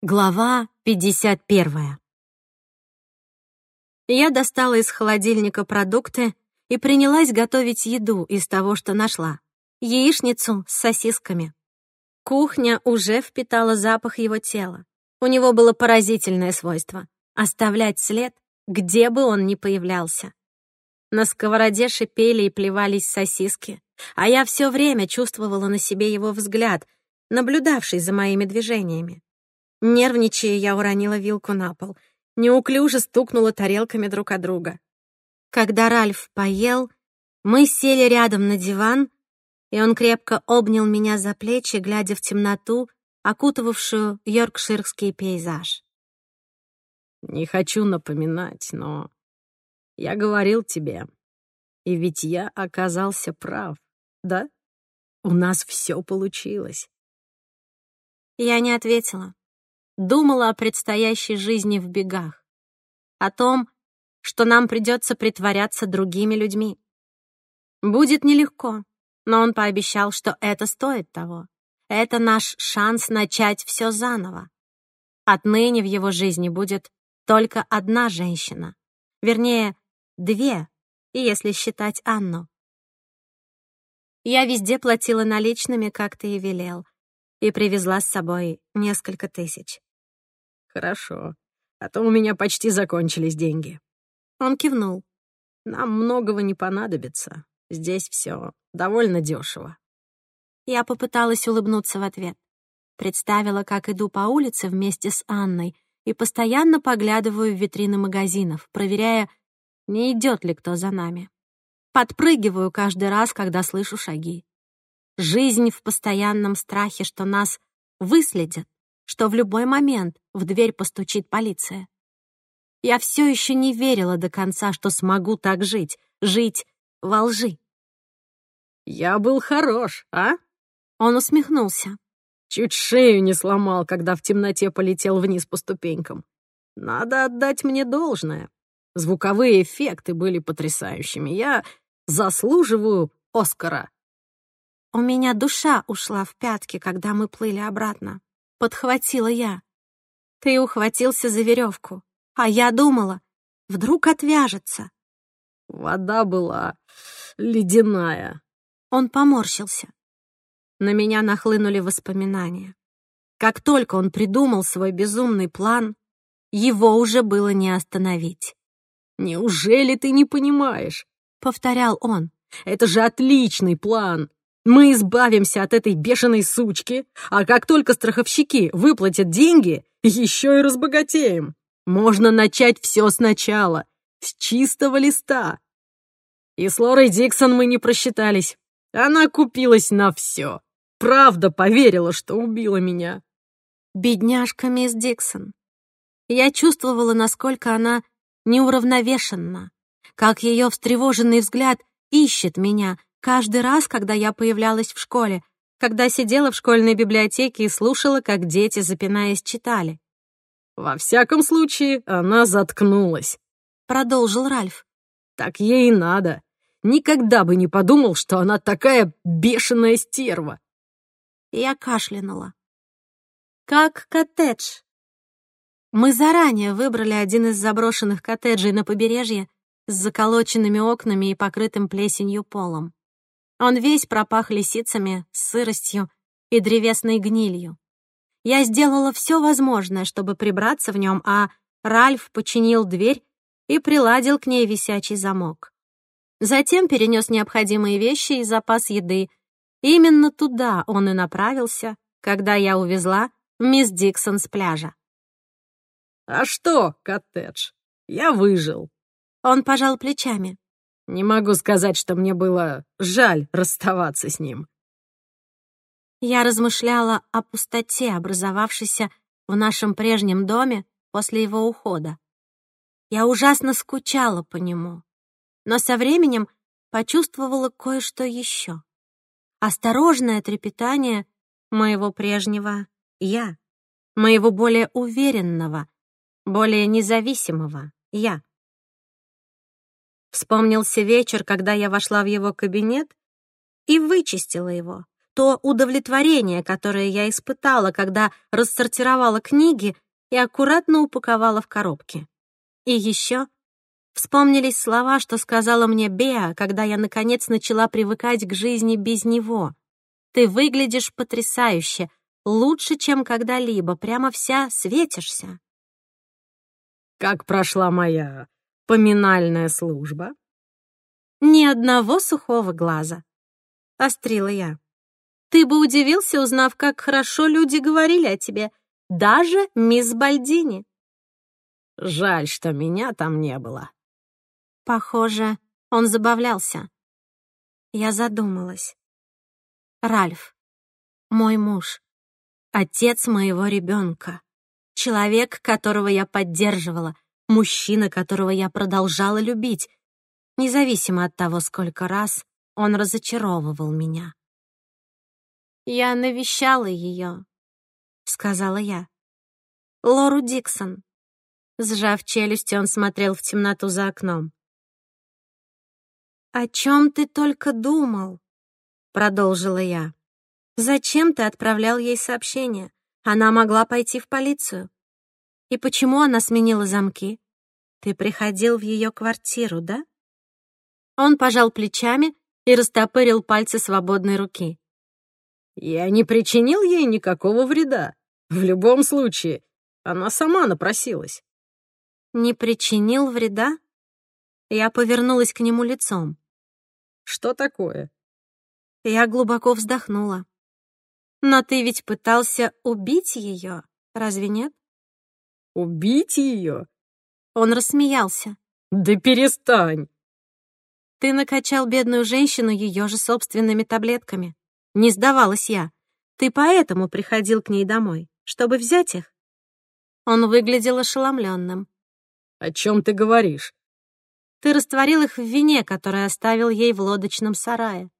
Глава 51. Я достала из холодильника продукты и принялась готовить еду из того, что нашла. Яичницу с сосисками. Кухня уже впитала запах его тела. У него было поразительное свойство — оставлять след, где бы он ни появлялся. На сковороде шипели и плевались сосиски, а я все время чувствовала на себе его взгляд, наблюдавший за моими движениями. Нервничая, я уронила вилку на пол. Неуклюже стукнула тарелками друг от друга. Когда Ральф поел, мы сели рядом на диван, и он крепко обнял меня за плечи, глядя в темноту, окутывавшую йоркширский пейзаж. «Не хочу напоминать, но я говорил тебе, и ведь я оказался прав, да? У нас все получилось». Я не ответила думала о предстоящей жизни в бегах, о том, что нам придется притворяться другими людьми. Будет нелегко, но он пообещал, что это стоит того. Это наш шанс начать все заново. Отныне в его жизни будет только одна женщина. Вернее, две, если считать Анну. Я везде платила наличными, как ты и велел, и привезла с собой несколько тысяч. Хорошо. А то у меня почти закончились деньги. Он кивнул. Нам многого не понадобится. Здесь все довольно дешево. Я попыталась улыбнуться в ответ. Представила, как иду по улице вместе с Анной и постоянно поглядываю в витрины магазинов, проверяя, не идет ли кто за нами. Подпрыгиваю каждый раз, когда слышу шаги. Жизнь в постоянном страхе, что нас выследят, что в любой момент в дверь постучит полиция. Я все еще не верила до конца, что смогу так жить, жить во лжи. «Я был хорош, а?» Он усмехнулся. Чуть шею не сломал, когда в темноте полетел вниз по ступенькам. Надо отдать мне должное. Звуковые эффекты были потрясающими. Я заслуживаю Оскара. У меня душа ушла в пятки, когда мы плыли обратно подхватила я. Ты ухватился за веревку, а я думала, вдруг отвяжется. Вода была ледяная. Он поморщился. На меня нахлынули воспоминания. Как только он придумал свой безумный план, его уже было не остановить. «Неужели ты не понимаешь?» — повторял он. «Это же отличный план! Мы избавимся от этой бешеной сучки, а как только страховщики выплатят деньги, еще и разбогатеем. Можно начать все сначала, с чистого листа. И с Лорой Диксон мы не просчитались. Она купилась на все. Правда поверила, что убила меня. Бедняжка мисс Диксон. Я чувствовала, насколько она неуравновешенна, как ее встревоженный взгляд ищет меня, Каждый раз, когда я появлялась в школе, когда сидела в школьной библиотеке и слушала, как дети, запинаясь, читали. «Во всяком случае, она заткнулась», — продолжил Ральф. «Так ей и надо. Никогда бы не подумал, что она такая бешеная стерва». Я кашлянула. «Как коттедж?» Мы заранее выбрали один из заброшенных коттеджей на побережье с заколоченными окнами и покрытым плесенью полом. Он весь пропах лисицами, сыростью и древесной гнилью. Я сделала все возможное, чтобы прибраться в нем, а Ральф починил дверь и приладил к ней висячий замок. Затем перенес необходимые вещи и запас еды. Именно туда он и направился, когда я увезла мисс Диксон с пляжа. «А что, коттедж? Я выжил». Он пожал плечами. Не могу сказать, что мне было жаль расставаться с ним. Я размышляла о пустоте, образовавшейся в нашем прежнем доме после его ухода. Я ужасно скучала по нему, но со временем почувствовала кое-что еще. Осторожное трепетание моего прежнего «я», моего более уверенного, более независимого «я». Вспомнился вечер, когда я вошла в его кабинет и вычистила его. то удовлетворение, которое я испытала, когда рассортировала книги и аккуратно упаковала в коробки. И еще вспомнились слова, что сказала мне Беа, когда я, наконец, начала привыкать к жизни без него. «Ты выглядишь потрясающе, лучше, чем когда-либо, прямо вся светишься». «Как прошла моя поминальная служба?» «Ни одного сухого глаза», — острила я. «Ты бы удивился, узнав, как хорошо люди говорили о тебе, даже мисс Бальдини». «Жаль, что меня там не было». Похоже, он забавлялся. Я задумалась. Ральф, мой муж, отец моего ребенка, человек, которого я поддерживала, мужчина, которого я продолжала любить, независимо от того, сколько раз он разочаровывал меня. «Я навещала ее», — сказала я. «Лору Диксон». Сжав челюсть, он смотрел в темноту за окном. «О чем ты только думал?» — продолжила я. «Зачем ты отправлял ей сообщение? Она могла пойти в полицию. И почему она сменила замки? Ты приходил в ее квартиру, да?» Он пожал плечами и растопырил пальцы свободной руки. «Я не причинил ей никакого вреда. В любом случае, она сама напросилась». «Не причинил вреда?» Я повернулась к нему лицом. «Что такое?» Я глубоко вздохнула. «Но ты ведь пытался убить ее, разве нет?» «Убить ее?» Он рассмеялся. «Да перестань!» Ты накачал бедную женщину ее же собственными таблетками. Не сдавалась я. Ты поэтому приходил к ней домой, чтобы взять их?» Он выглядел ошеломленным. «О чем ты говоришь?» «Ты растворил их в вине, которое оставил ей в лодочном сарае.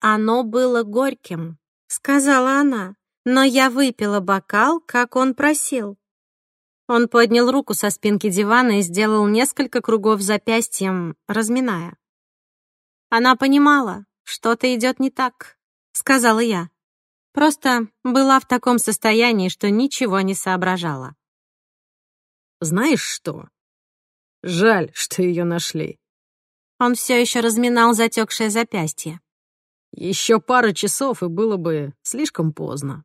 Оно было горьким», — сказала она, «но я выпила бокал, как он просил». Он поднял руку со спинки дивана и сделал несколько кругов запястьем, разминая. Она понимала, что-то идет не так, сказала я. Просто была в таком состоянии, что ничего не соображала. Знаешь что? Жаль, что ее нашли. Он все еще разминал затекшее запястье. Еще пара часов, и было бы слишком поздно.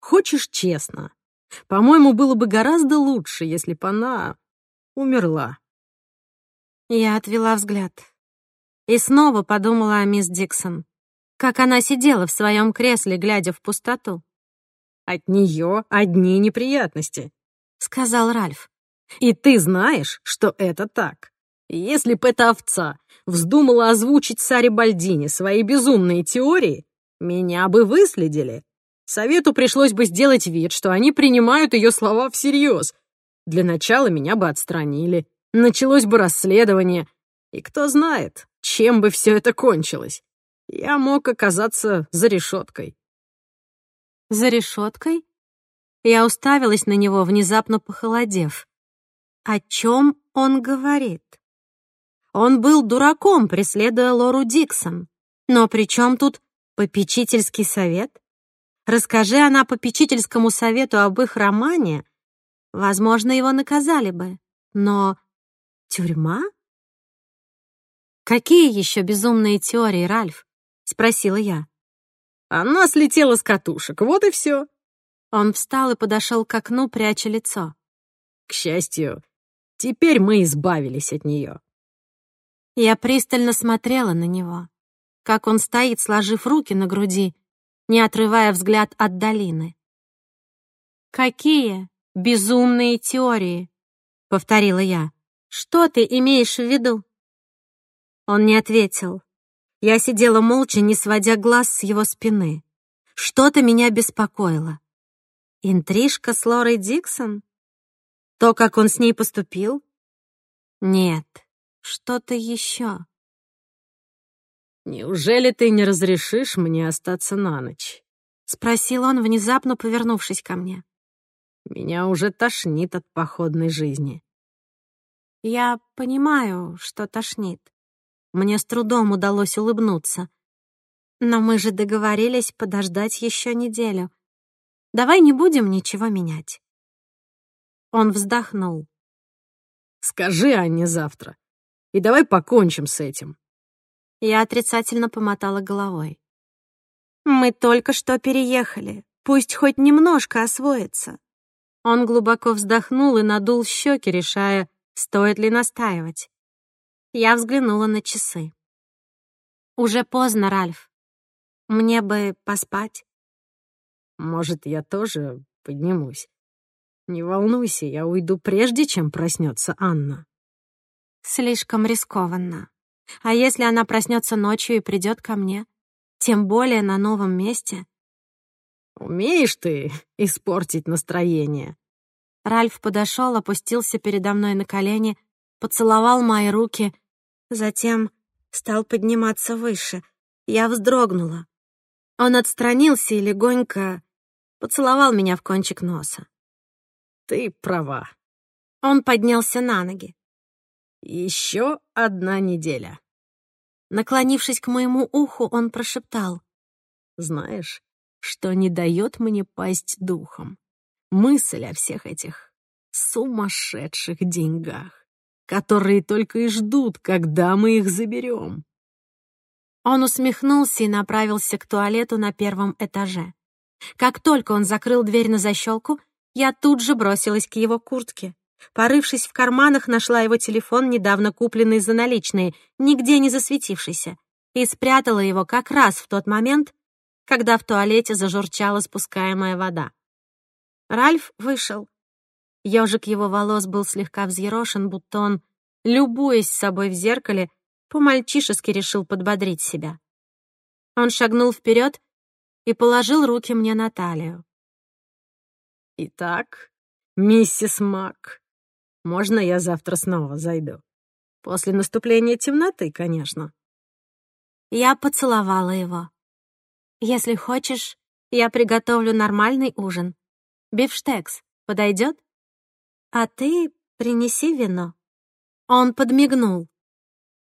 Хочешь честно? По-моему, было бы гораздо лучше, если бы она умерла. Я отвела взгляд. И снова подумала о мисс Диксон. Как она сидела в своем кресле, глядя в пустоту. «От нее одни неприятности», — сказал Ральф. «И ты знаешь, что это так. Если бы эта овца вздумала озвучить Саре Бальдини свои безумные теории, меня бы выследили. Совету пришлось бы сделать вид, что они принимают ее слова всерьез. Для начала меня бы отстранили. Началось бы расследование. И кто знает, чем бы все это кончилось. Я мог оказаться за решеткой. За решеткой? Я уставилась на него, внезапно похолодев. О чем он говорит? Он был дураком, преследуя Лору Диксон. Но при чем тут попечительский совет? Расскажи она попечительскому совету об их романе, возможно, его наказали бы. Но тюрьма? «Какие еще безумные теории, Ральф?» — спросила я. «Она слетела с катушек, вот и все». Он встал и подошел к окну, пряча лицо. «К счастью, теперь мы избавились от нее». Я пристально смотрела на него, как он стоит, сложив руки на груди, не отрывая взгляд от долины. «Какие безумные теории?» — повторила я. «Что ты имеешь в виду?» Он не ответил. Я сидела молча, не сводя глаз с его спины. Что-то меня беспокоило. Интрижка с Лорой Диксон? То, как он с ней поступил? Нет, что-то еще. «Неужели ты не разрешишь мне остаться на ночь?» — спросил он, внезапно повернувшись ко мне. «Меня уже тошнит от походной жизни». «Я понимаю, что тошнит. Мне с трудом удалось улыбнуться. Но мы же договорились подождать еще неделю. Давай не будем ничего менять. Он вздохнул. Скажи Анне завтра. И давай покончим с этим. Я отрицательно помотала головой. Мы только что переехали. Пусть хоть немножко освоится. Он глубоко вздохнул и надул щеки, решая, стоит ли настаивать. Я взглянула на часы. Уже поздно, Ральф. Мне бы поспать. Может, я тоже поднимусь. Не волнуйся, я уйду прежде, чем проснется Анна. Слишком рискованно. А если она проснется ночью и придет ко мне? Тем более на новом месте. Умеешь ты испортить настроение. Ральф подошел, опустился передо мной на колени, поцеловал мои руки, затем стал подниматься выше. Я вздрогнула. Он отстранился и легонько поцеловал меня в кончик носа. «Ты права». Он поднялся на ноги. «Еще одна неделя». Наклонившись к моему уху, он прошептал. «Знаешь, что не дает мне пасть духом? Мысль о всех этих сумасшедших деньгах, которые только и ждут, когда мы их заберем. Он усмехнулся и направился к туалету на первом этаже. Как только он закрыл дверь на защелку, я тут же бросилась к его куртке. Порывшись в карманах, нашла его телефон, недавно купленный за наличные, нигде не засветившийся, и спрятала его как раз в тот момент, когда в туалете зажурчала спускаемая вода. Ральф вышел. Ёжик его волос был слегка взъерошен, будто он, любуясь собой в зеркале, по-мальчишески решил подбодрить себя. Он шагнул вперед и положил руки мне на талию. «Итак, миссис Мак, можно я завтра снова зайду? После наступления темноты, конечно». Я поцеловала его. «Если хочешь, я приготовлю нормальный ужин. Бифштекс подойдет? А ты принеси вино». Он подмигнул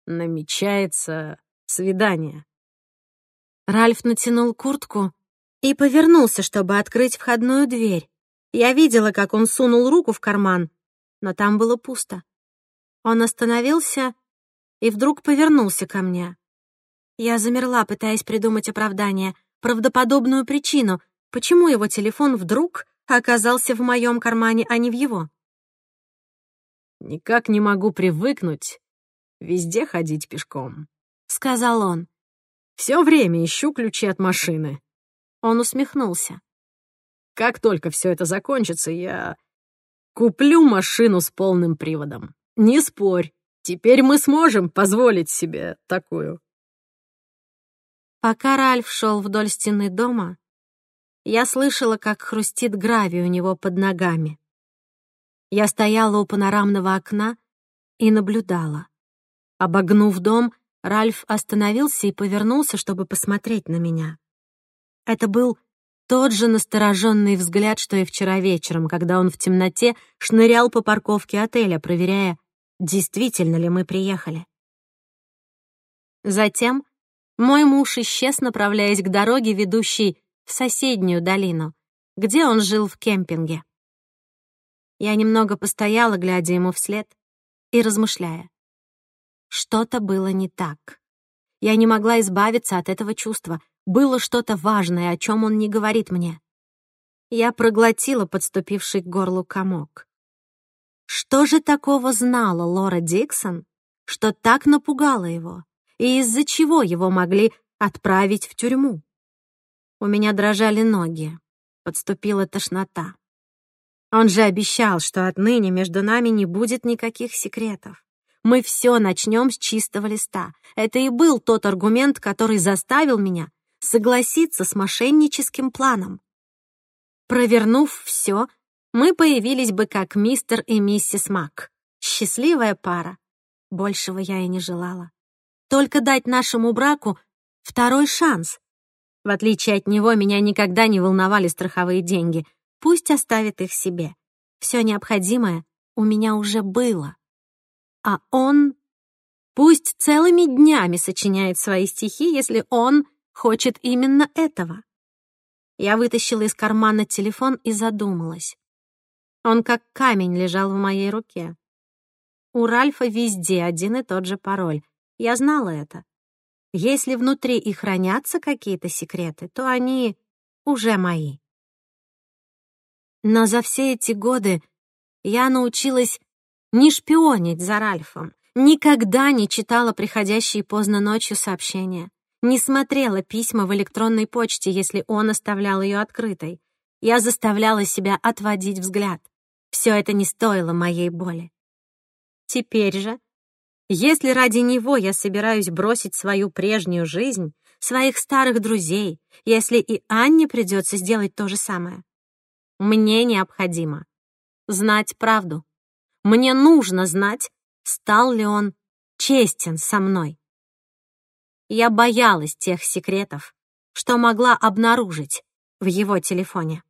намечается свидание. Ральф натянул куртку и повернулся, чтобы открыть входную дверь. Я видела, как он сунул руку в карман, но там было пусто. Он остановился и вдруг повернулся ко мне. Я замерла, пытаясь придумать оправдание, правдоподобную причину, почему его телефон вдруг оказался в моем кармане, а не в его. «Никак не могу привыкнуть везде ходить пешком», — сказал он. «Все время ищу ключи от машины». Он усмехнулся. «Как только все это закончится, я куплю машину с полным приводом. Не спорь, теперь мы сможем позволить себе такую». Пока Ральф шел вдоль стены дома, я слышала, как хрустит гравий у него под ногами. Я стояла у панорамного окна и наблюдала. Обогнув дом, Ральф остановился и повернулся, чтобы посмотреть на меня. Это был тот же настороженный взгляд, что и вчера вечером, когда он в темноте шнырял по парковке отеля, проверяя, действительно ли мы приехали. Затем мой муж исчез, направляясь к дороге, ведущей в соседнюю долину, где он жил в кемпинге. Я немного постояла, глядя ему вслед и размышляя. Что-то было не так. Я не могла избавиться от этого чувства. Было что-то важное, о чем он не говорит мне. Я проглотила подступивший к горлу комок. Что же такого знала Лора Диксон, что так напугало его, и из-за чего его могли отправить в тюрьму? У меня дрожали ноги, подступила тошнота. Он же обещал, что отныне между нами не будет никаких секретов мы все начнем с чистого листа. Это и был тот аргумент, который заставил меня согласиться с мошенническим планом. Провернув все, мы появились бы как мистер и миссис Мак. Счастливая пара. Большего я и не желала. Только дать нашему браку второй шанс. В отличие от него, меня никогда не волновали страховые деньги. Пусть оставит их себе. Все необходимое у меня уже было. А он пусть целыми днями сочиняет свои стихи, если он хочет именно этого. Я вытащила из кармана телефон и задумалась. Он как камень лежал в моей руке. У Ральфа везде один и тот же пароль. Я знала это. Если внутри и хранятся какие-то секреты, то они уже мои. Но за все эти годы я научилась не шпионить за Ральфом, никогда не читала приходящие поздно ночью сообщения, не смотрела письма в электронной почте, если он оставлял ее открытой. Я заставляла себя отводить взгляд. Все это не стоило моей боли. Теперь же, если ради него я собираюсь бросить свою прежнюю жизнь, своих старых друзей, если и Анне придется сделать то же самое, мне необходимо знать правду. Мне нужно знать, стал ли он честен со мной. Я боялась тех секретов, что могла обнаружить в его телефоне.